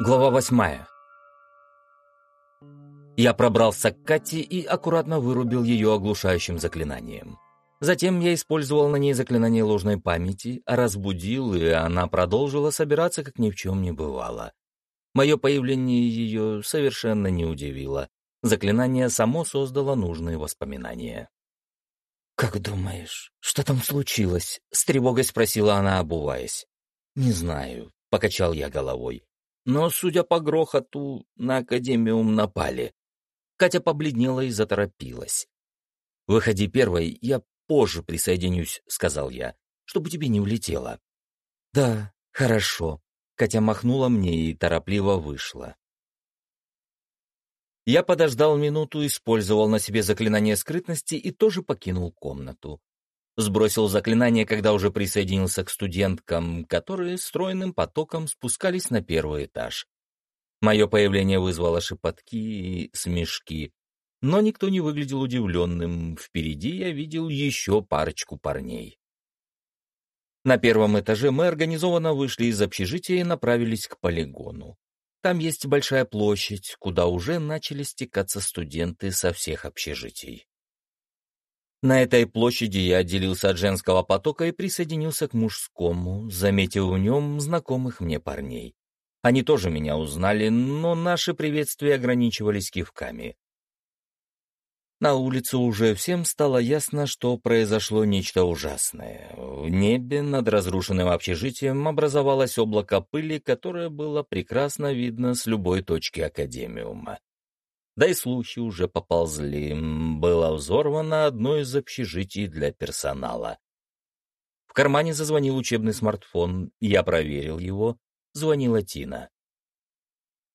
Глава восьмая. Я пробрался к Кате и аккуратно вырубил ее оглушающим заклинанием. Затем я использовал на ней заклинание ложной памяти, разбудил, и она продолжила собираться, как ни в чем не бывало. Мое появление ее совершенно не удивило. Заклинание само создало нужные воспоминания. «Как думаешь, что там случилось?» — с тревогой спросила она, обуваясь. «Не знаю», — покачал я головой. «Но, судя по грохоту, на Академиум напали». Катя побледнела и заторопилась. «Выходи первой, я позже присоединюсь», — сказал я, — «чтобы тебе не улетело». «Да, хорошо», — Катя махнула мне и торопливо вышла. Я подождал минуту, использовал на себе заклинание скрытности и тоже покинул комнату. Сбросил заклинание, когда уже присоединился к студенткам, которые стройным потоком спускались на первый этаж. Мое появление вызвало шепотки и смешки, но никто не выглядел удивленным. Впереди я видел еще парочку парней. На первом этаже мы организованно вышли из общежития и направились к полигону. Там есть большая площадь, куда уже начали стекаться студенты со всех общежитий. На этой площади я отделился от женского потока и присоединился к мужскому, заметив в нем знакомых мне парней. Они тоже меня узнали, но наши приветствия ограничивались кивками. На улице уже всем стало ясно, что произошло нечто ужасное. В небе над разрушенным общежитием образовалось облако пыли, которое было прекрасно видно с любой точки Академиума. Да и слухи уже поползли. Было взорвано одно из общежитий для персонала. В кармане зазвонил учебный смартфон. Я проверил его. Звонила Тина.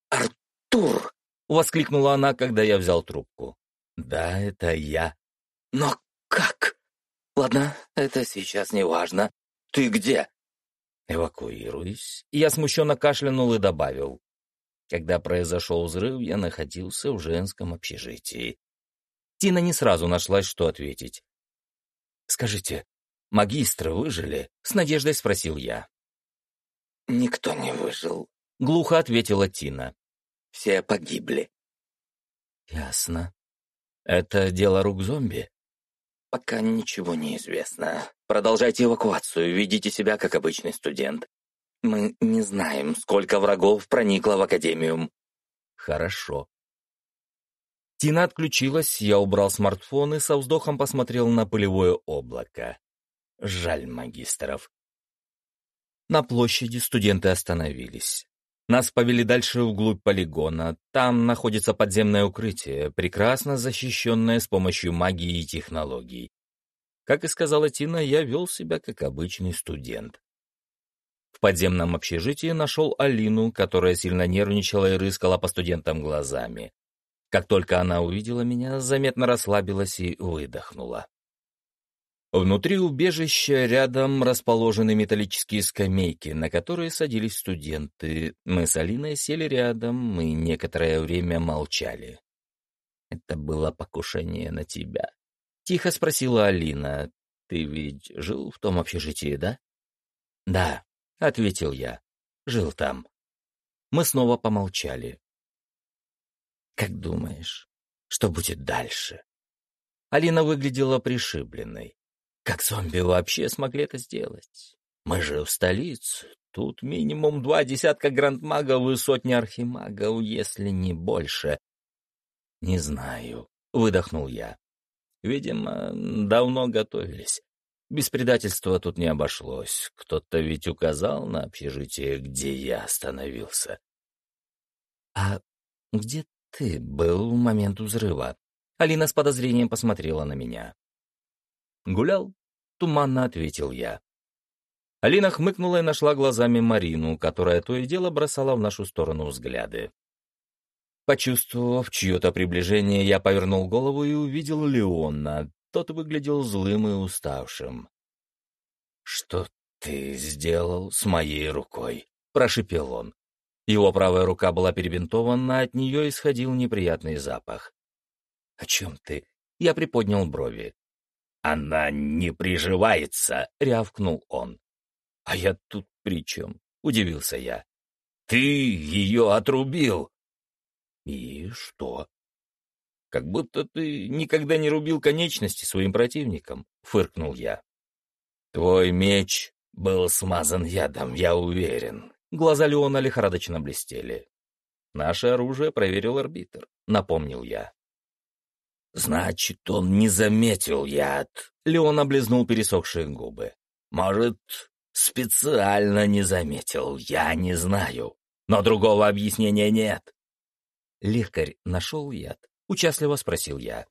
«Артур!» — воскликнула она, когда я взял трубку. «Да, это я». «Но как?» «Ладно, это сейчас не важно. Ты где?» «Эвакуируюсь». Я смущенно кашлянул и добавил. Когда произошел взрыв, я находился в женском общежитии. Тина не сразу нашлась, что ответить. «Скажите, магистры выжили?» — с надеждой спросил я. «Никто не выжил», — глухо ответила Тина. «Все погибли». «Ясно. Это дело рук зомби? Пока ничего не известно. Продолжайте эвакуацию, ведите себя как обычный студент. Мы не знаем, сколько врагов проникло в Академиум. Хорошо. Тина отключилась, я убрал смартфон и со вздохом посмотрел на пылевое облако. Жаль магистров. На площади студенты остановились. Нас повели дальше вглубь полигона. Там находится подземное укрытие, прекрасно защищенное с помощью магии и технологий. Как и сказала Тина, я вел себя как обычный студент. Подземном общежитии нашел Алину, которая сильно нервничала и рыскала по студентам глазами. Как только она увидела меня, заметно расслабилась и выдохнула. Внутри убежища рядом расположены металлические скамейки, на которые садились студенты. Мы с Алиной сели рядом и некоторое время молчали. «Это было покушение на тебя?» — тихо спросила Алина. «Ты ведь жил в том общежитии, да?» «Да», — ответил я. «Жил там». Мы снова помолчали. «Как думаешь, что будет дальше?» Алина выглядела пришибленной. Как зомби вообще смогли это сделать? Мы же в столице. Тут минимум два десятка грандмагов и сотни архимагов, если не больше. Не знаю, выдохнул я. Видимо, давно готовились. Без предательства тут не обошлось. Кто-то ведь указал на общежитие, где я остановился. А где ты был в момент взрыва? Алина с подозрением посмотрела на меня. «Гулял?» — туманно ответил я. Алина хмыкнула и нашла глазами Марину, которая то и дело бросала в нашу сторону взгляды. Почувствовав чье-то приближение, я повернул голову и увидел Леона. Тот выглядел злым и уставшим. «Что ты сделал с моей рукой?» — прошипел он. Его правая рука была перебинтована, от нее исходил неприятный запах. «О чем ты?» — я приподнял брови. «Она не приживается!» — рявкнул он. «А я тут при чем?» — удивился я. Ты ее отрубил!» «И что?» «Как будто ты никогда не рубил конечности своим противникам», — фыркнул я. «Твой меч был смазан ядом, я уверен». Глаза Леона лихорадочно блестели. «Наше оружие проверил арбитр», — напомнил я. «Значит, он не заметил яд», — Леон облизнул пересохшие губы. «Может, специально не заметил, я не знаю. Но другого объяснения нет». «Лекарь нашел яд?» — участливо спросил я.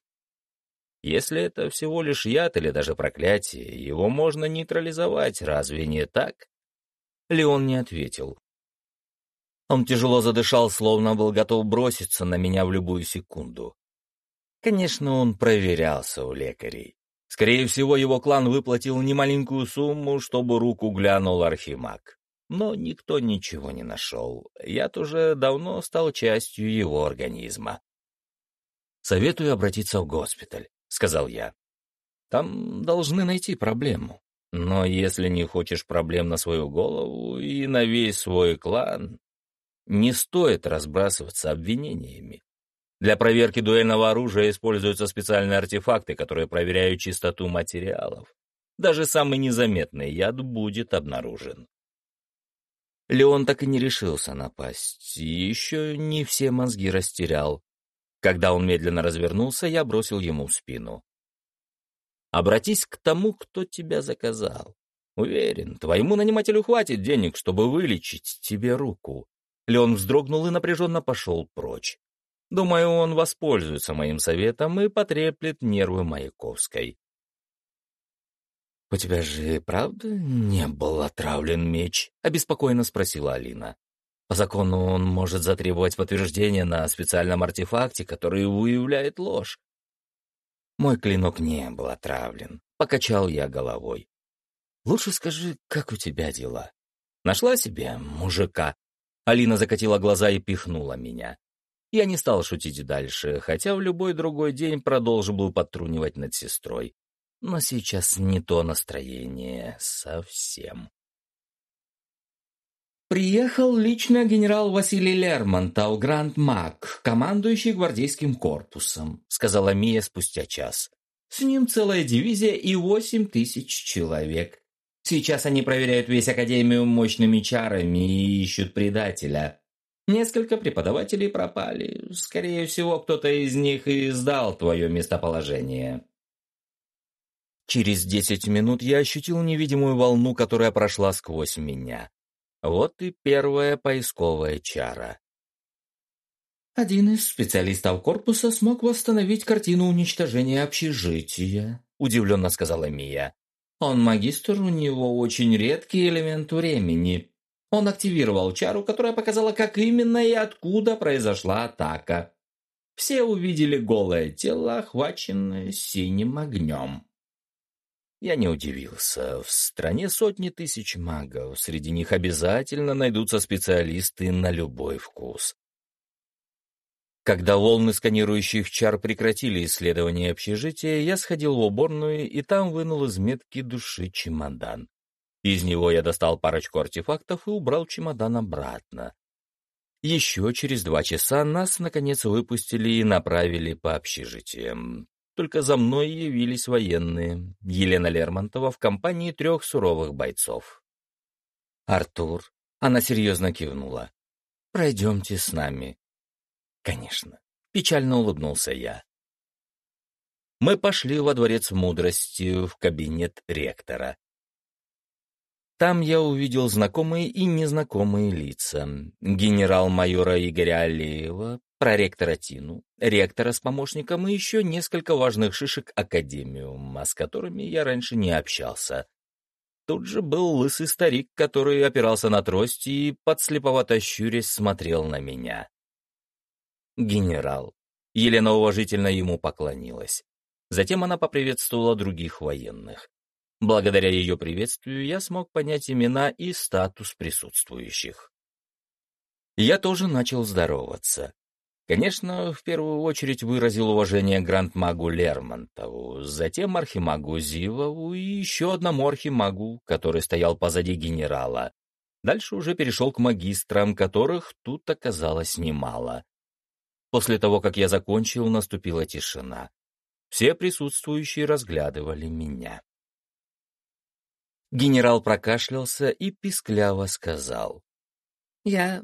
«Если это всего лишь яд или даже проклятие, его можно нейтрализовать, разве не так?» Леон не ответил. Он тяжело задышал, словно был готов броситься на меня в любую секунду. Конечно, он проверялся у лекарей. Скорее всего, его клан выплатил немаленькую сумму, чтобы руку глянул Архимаг. Но никто ничего не нашел. Яд уже давно стал частью его организма. «Советую обратиться в госпиталь», — сказал я. «Там должны найти проблему. Но если не хочешь проблем на свою голову и на весь свой клан, не стоит разбрасываться обвинениями. Для проверки дуэльного оружия используются специальные артефакты, которые проверяют чистоту материалов. Даже самый незаметный яд будет обнаружен. Леон так и не решился напасть, и еще не все мозги растерял. Когда он медленно развернулся, я бросил ему в спину. «Обратись к тому, кто тебя заказал. Уверен, твоему нанимателю хватит денег, чтобы вылечить тебе руку». Леон вздрогнул и напряженно пошел прочь. Думаю, он воспользуется моим советом и потреплет нервы Маяковской. «У тебя же правда не был отравлен меч?» — обеспокоенно спросила Алина. «По закону он может затребовать подтверждение на специальном артефакте, который выявляет ложь». Мой клинок не был отравлен. Покачал я головой. «Лучше скажи, как у тебя дела? Нашла себе мужика?» Алина закатила глаза и пихнула меня. Я не стал шутить дальше, хотя в любой другой день продолжил бы подтрунивать над сестрой. Но сейчас не то настроение совсем. Приехал лично генерал Василий Лермонтов, гранд-маг, командующий гвардейским корпусом, сказала Мия спустя час. С ним целая дивизия и восемь тысяч человек. Сейчас они проверяют весь Академию мощными чарами и ищут предателя. Несколько преподавателей пропали. Скорее всего, кто-то из них и сдал твое местоположение. Через десять минут я ощутил невидимую волну, которая прошла сквозь меня. Вот и первая поисковая чара. Один из специалистов корпуса смог восстановить картину уничтожения общежития, удивленно сказала Мия. Он магистр, у него очень редкий элемент времени. Он активировал чару, которая показала, как именно и откуда произошла атака. Все увидели голое тело, охваченное синим огнем. Я не удивился. В стране сотни тысяч магов. Среди них обязательно найдутся специалисты на любой вкус. Когда волны сканирующих чар прекратили исследование общежития, я сходил в уборную и там вынул из метки души чемодан. Из него я достал парочку артефактов и убрал чемодан обратно. Еще через два часа нас, наконец, выпустили и направили по общежитиям. Только за мной явились военные, Елена Лермонтова в компании трех суровых бойцов. «Артур», — она серьезно кивнула, — «пройдемте с нами». «Конечно», — печально улыбнулся я. Мы пошли во дворец мудрости, в кабинет ректора. Там я увидел знакомые и незнакомые лица. Генерал-майора Игоря Алеева, проректора Тину, ректора с помощником и еще несколько важных шишек Академиума, с которыми я раньше не общался. Тут же был лысый старик, который опирался на трость и, подслеповато щурясь, смотрел на меня. «Генерал». Елена уважительно ему поклонилась. Затем она поприветствовала других военных. Благодаря ее приветствию я смог понять имена и статус присутствующих. Я тоже начал здороваться. Конечно, в первую очередь выразил уважение гранд-магу Лермонтову, затем архимагу Зивову и еще одному архимагу, который стоял позади генерала. Дальше уже перешел к магистрам, которых тут оказалось немало. После того, как я закончил, наступила тишина. Все присутствующие разглядывали меня. Генерал прокашлялся и пискляво сказал. «Я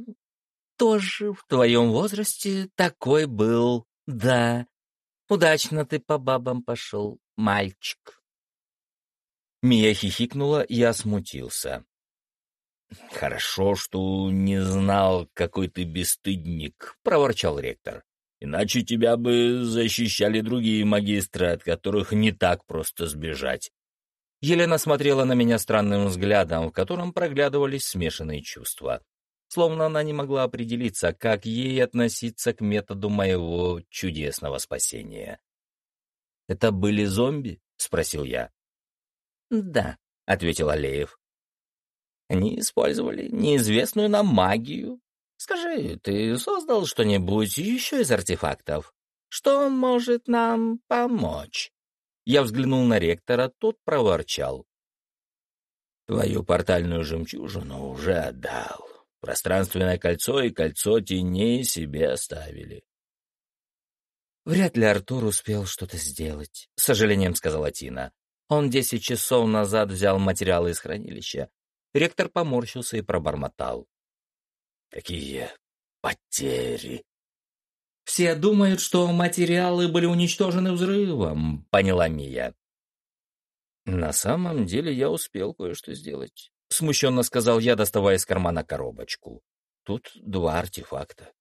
тоже в твоем возрасте такой был, да. Удачно ты по бабам пошел, мальчик». Мия хихикнула, я смутился. «Хорошо, что не знал, какой ты бесстыдник», — проворчал ректор. «Иначе тебя бы защищали другие магистры, от которых не так просто сбежать». Елена смотрела на меня странным взглядом, в котором проглядывались смешанные чувства. Словно она не могла определиться, как ей относиться к методу моего чудесного спасения. «Это были зомби?» — спросил я. «Да», — ответил Алеев. Они использовали неизвестную нам магию. Скажи, ты создал что-нибудь еще из артефактов? Что может нам помочь?» Я взглянул на ректора, тот проворчал. «Твою портальную жемчужину уже отдал. Пространственное кольцо и кольцо теней себе оставили». «Вряд ли Артур успел что-то сделать», — с сожалением сказала Тина. «Он десять часов назад взял материалы из хранилища. Ректор поморщился и пробормотал. «Какие потери!» «Все думают, что материалы были уничтожены взрывом», — поняла Мия. «На самом деле я успел кое-что сделать», — смущенно сказал я, доставая из кармана коробочку. «Тут два артефакта».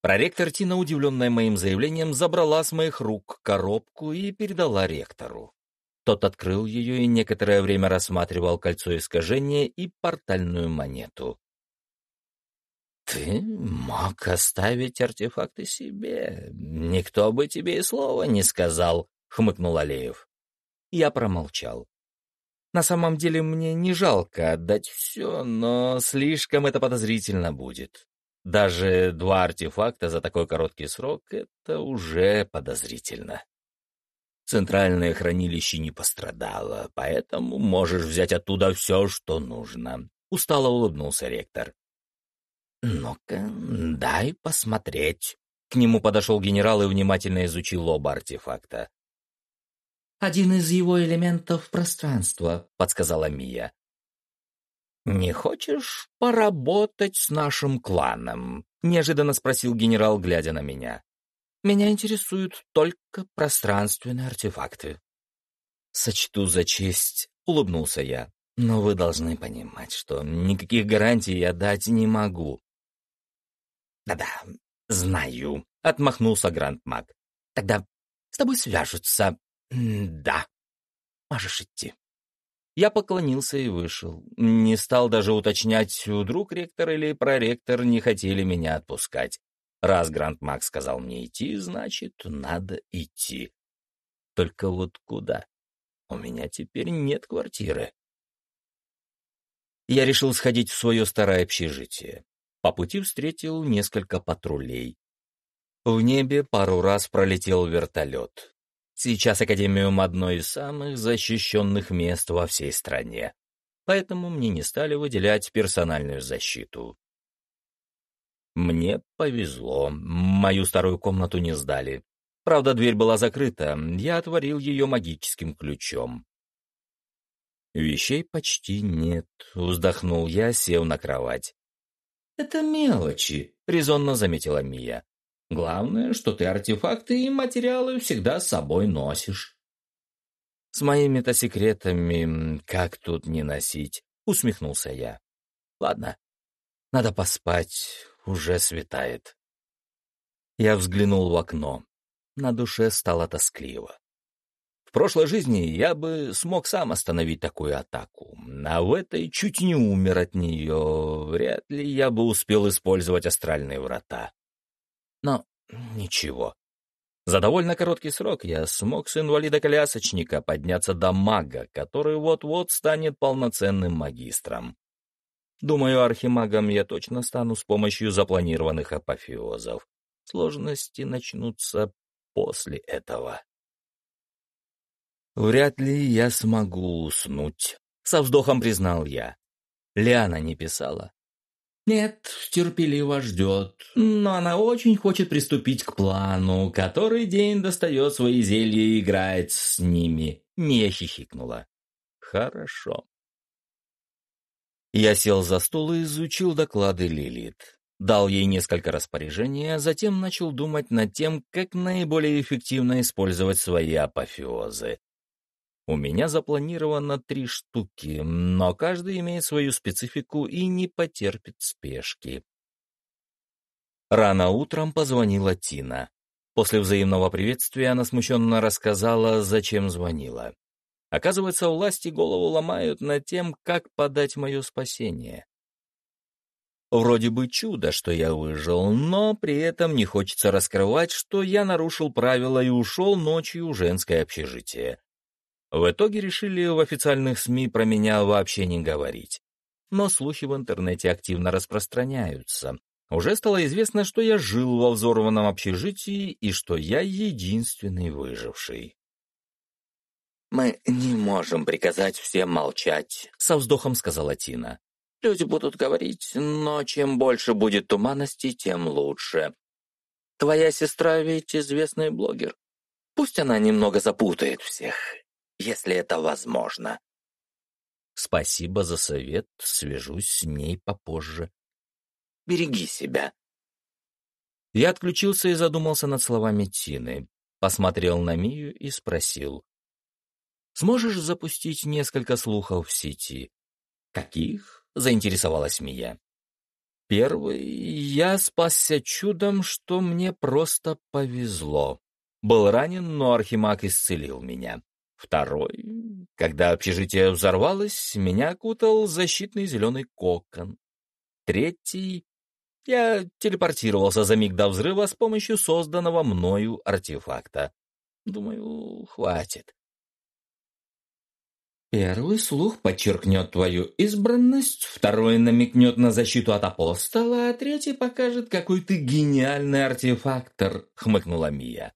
Проректор Тина, удивленная моим заявлением, забрала с моих рук коробку и передала ректору. Тот открыл ее и некоторое время рассматривал кольцо искажения и портальную монету. «Ты мог оставить артефакты себе. Никто бы тебе и слова не сказал», — хмыкнул Алеев. Я промолчал. На самом деле мне не жалко отдать все, но слишком это подозрительно будет. Даже два артефакта за такой короткий срок — это уже подозрительно. Центральное хранилище не пострадало, поэтому можешь взять оттуда все, что нужно. Устало улыбнулся ректор. «Ну-ка, дай посмотреть». К нему подошел генерал и внимательно изучил оба артефакта. «Один из его элементов пространства», — подсказала Мия. «Не хочешь поработать с нашим кланом?» — неожиданно спросил генерал, глядя на меня. Меня интересуют только пространственные артефакты. Сочту за честь, улыбнулся я. Но вы должны понимать, что никаких гарантий я дать не могу. Да-да, знаю, отмахнулся Грандмаг. Тогда с тобой свяжутся. Да. Можешь идти. Я поклонился и вышел. Не стал даже уточнять, вдруг ректор или проректор не хотели меня отпускать. Раз Гранд Макс сказал мне идти, значит, надо идти. Только вот куда? У меня теперь нет квартиры. Я решил сходить в свое старое общежитие. По пути встретил несколько патрулей. В небе пару раз пролетел вертолет. Сейчас Академиум одно из самых защищенных мест во всей стране. Поэтому мне не стали выделять персональную защиту. Мне повезло, мою старую комнату не сдали. Правда, дверь была закрыта, я отворил ее магическим ключом. Вещей почти нет, вздохнул я, сев на кровать. «Это мелочи», — резонно заметила Мия. «Главное, что ты артефакты и материалы всегда с собой носишь». «С моими-то секретами как тут не носить?» — усмехнулся я. «Ладно, надо поспать, уже светает. Я взглянул в окно. На душе стало тоскливо. В прошлой жизни я бы смог сам остановить такую атаку, а в этой чуть не умер от нее. Вряд ли я бы успел использовать астральные врата. Но ничего. За довольно короткий срок я смог с инвалида-колясочника подняться до мага, который вот-вот станет полноценным магистром. Думаю, архимагом я точно стану с помощью запланированных апофеозов. Сложности начнутся после этого. Вряд ли я смогу уснуть, со вздохом признал я. Лиана не писала. Нет, терпеливо ждет, но она очень хочет приступить к плану, который день достает свои зелья и играет с ними. Не хихикнула. Хорошо. Я сел за стол и изучил доклады Лилит. Дал ей несколько распоряжений, а затем начал думать над тем, как наиболее эффективно использовать свои апофеозы. У меня запланировано три штуки, но каждый имеет свою специфику и не потерпит спешки. Рано утром позвонила Тина. После взаимного приветствия она смущенно рассказала, зачем звонила. Оказывается, власти голову ломают над тем, как подать мое спасение. Вроде бы чудо, что я выжил, но при этом не хочется раскрывать, что я нарушил правила и ушел ночью в женское общежитие. В итоге решили в официальных СМИ про меня вообще не говорить. Но слухи в интернете активно распространяются. Уже стало известно, что я жил во взорванном общежитии и что я единственный выживший. «Мы не можем приказать всем молчать», — со вздохом сказала Тина. «Люди будут говорить, но чем больше будет туманности, тем лучше. Твоя сестра ведь известный блогер. Пусть она немного запутает всех, если это возможно». «Спасибо за совет, свяжусь с ней попозже». «Береги себя». Я отключился и задумался над словами Тины, посмотрел на Мию и спросил. Сможешь запустить несколько слухов в сети?» «Каких?» — заинтересовалась Мия. «Первый. Я спасся чудом, что мне просто повезло. Был ранен, но Архимаг исцелил меня. Второй. Когда общежитие взорвалось, меня окутал защитный зеленый кокон. Третий. Я телепортировался за миг до взрыва с помощью созданного мною артефакта. Думаю, хватит. Первый слух подчеркнет твою избранность, второй намекнет на защиту от апостола, а третий покажет, какой ты гениальный артефактор», — хмыкнула Мия.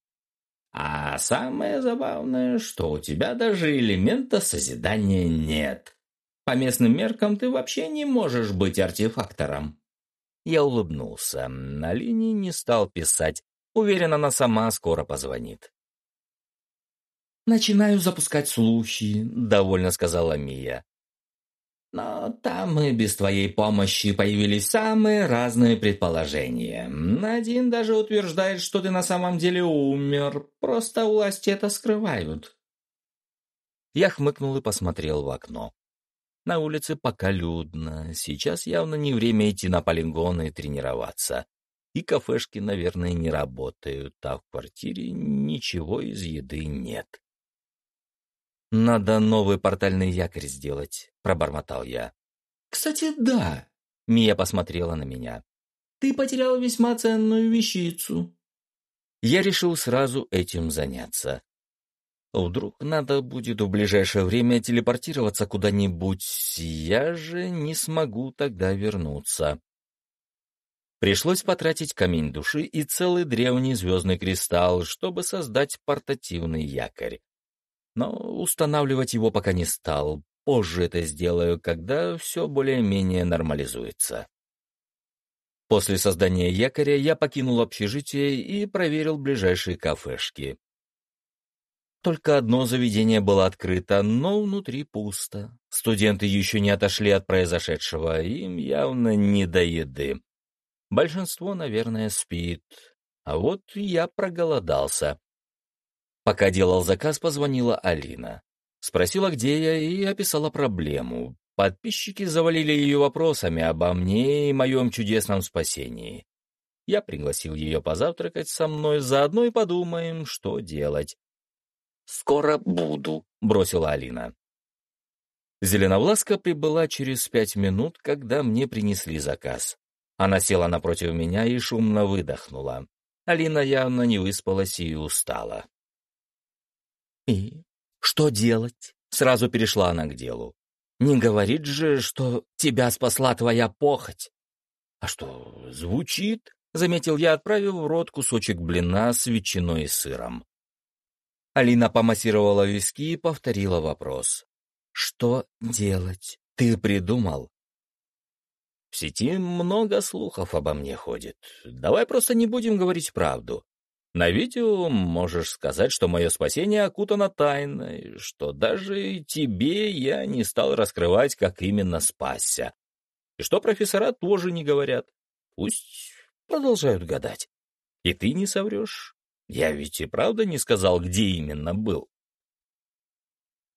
«А самое забавное, что у тебя даже элемента созидания нет. По местным меркам ты вообще не можешь быть артефактором». Я улыбнулся. На линии не стал писать. Уверен, она сама скоро позвонит. «Начинаю запускать слухи», — довольно сказала Мия. «Но там и без твоей помощи появились самые разные предположения. Один даже утверждает, что ты на самом деле умер, просто власти это скрывают». Я хмыкнул и посмотрел в окно. На улице пока людно, сейчас явно не время идти на полигон и тренироваться. И кафешки, наверное, не работают, а в квартире ничего из еды нет. «Надо новый портальный якорь сделать», — пробормотал я. «Кстати, да», — Мия посмотрела на меня. «Ты потерял весьма ценную вещицу». Я решил сразу этим заняться. Вдруг надо будет в ближайшее время телепортироваться куда-нибудь, я же не смогу тогда вернуться. Пришлось потратить камень души и целый древний звездный кристалл, чтобы создать портативный якорь но устанавливать его пока не стал. Позже это сделаю, когда все более-менее нормализуется. После создания якоря я покинул общежитие и проверил ближайшие кафешки. Только одно заведение было открыто, но внутри пусто. Студенты еще не отошли от произошедшего, им явно не до еды. Большинство, наверное, спит. А вот я проголодался. Пока делал заказ, позвонила Алина. Спросила, где я, и описала проблему. Подписчики завалили ее вопросами обо мне и моем чудесном спасении. Я пригласил ее позавтракать со мной, заодно и подумаем, что делать. «Скоро буду», — бросила Алина. Зеленовласка прибыла через пять минут, когда мне принесли заказ. Она села напротив меня и шумно выдохнула. Алина явно не выспалась и устала. «И что делать?» — сразу перешла она к делу. «Не говорит же, что тебя спасла твоя похоть». «А что, звучит?» — заметил я, отправив в рот кусочек блина с ветчиной и сыром. Алина помассировала виски и повторила вопрос. «Что делать? Ты придумал?» В сети много слухов обо мне ходит. Давай просто не будем говорить правду. На видео можешь сказать, что мое спасение окутано тайной, что даже тебе я не стал раскрывать, как именно спасся. И что профессора тоже не говорят. Пусть продолжают гадать. И ты не соврешь. Я ведь и правда не сказал, где именно был.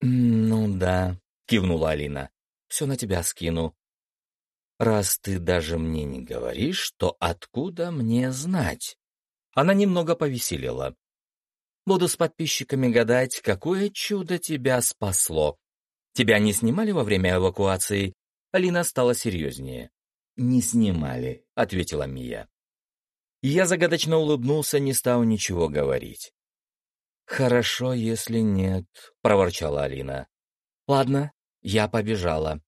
«Ну да», — кивнула Алина. «Все на тебя скину. Раз ты даже мне не говоришь, то откуда мне знать?» Она немного повеселела. «Буду с подписчиками гадать, какое чудо тебя спасло. Тебя не снимали во время эвакуации?» Алина стала серьезнее. «Не снимали», — ответила Мия. Я загадочно улыбнулся, не стал ничего говорить. «Хорошо, если нет», — проворчала Алина. «Ладно, я побежала».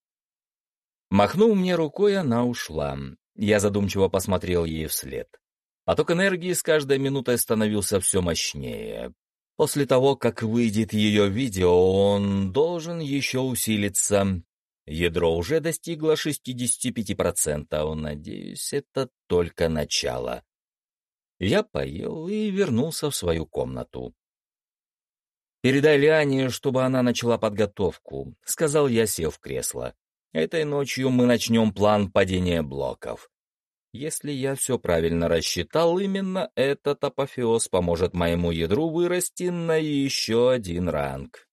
Махнув мне рукой, она ушла. Я задумчиво посмотрел ей вслед. Поток энергии с каждой минутой становился все мощнее. После того, как выйдет ее видео, он должен еще усилиться. Ядро уже достигло 65%, надеюсь, это только начало. Я поел и вернулся в свою комнату. «Передай Лиане, чтобы она начала подготовку», — сказал я, сев в кресло. «Этой ночью мы начнем план падения блоков. Если я все правильно рассчитал, именно этот апофеоз поможет моему ядру вырасти на еще один ранг.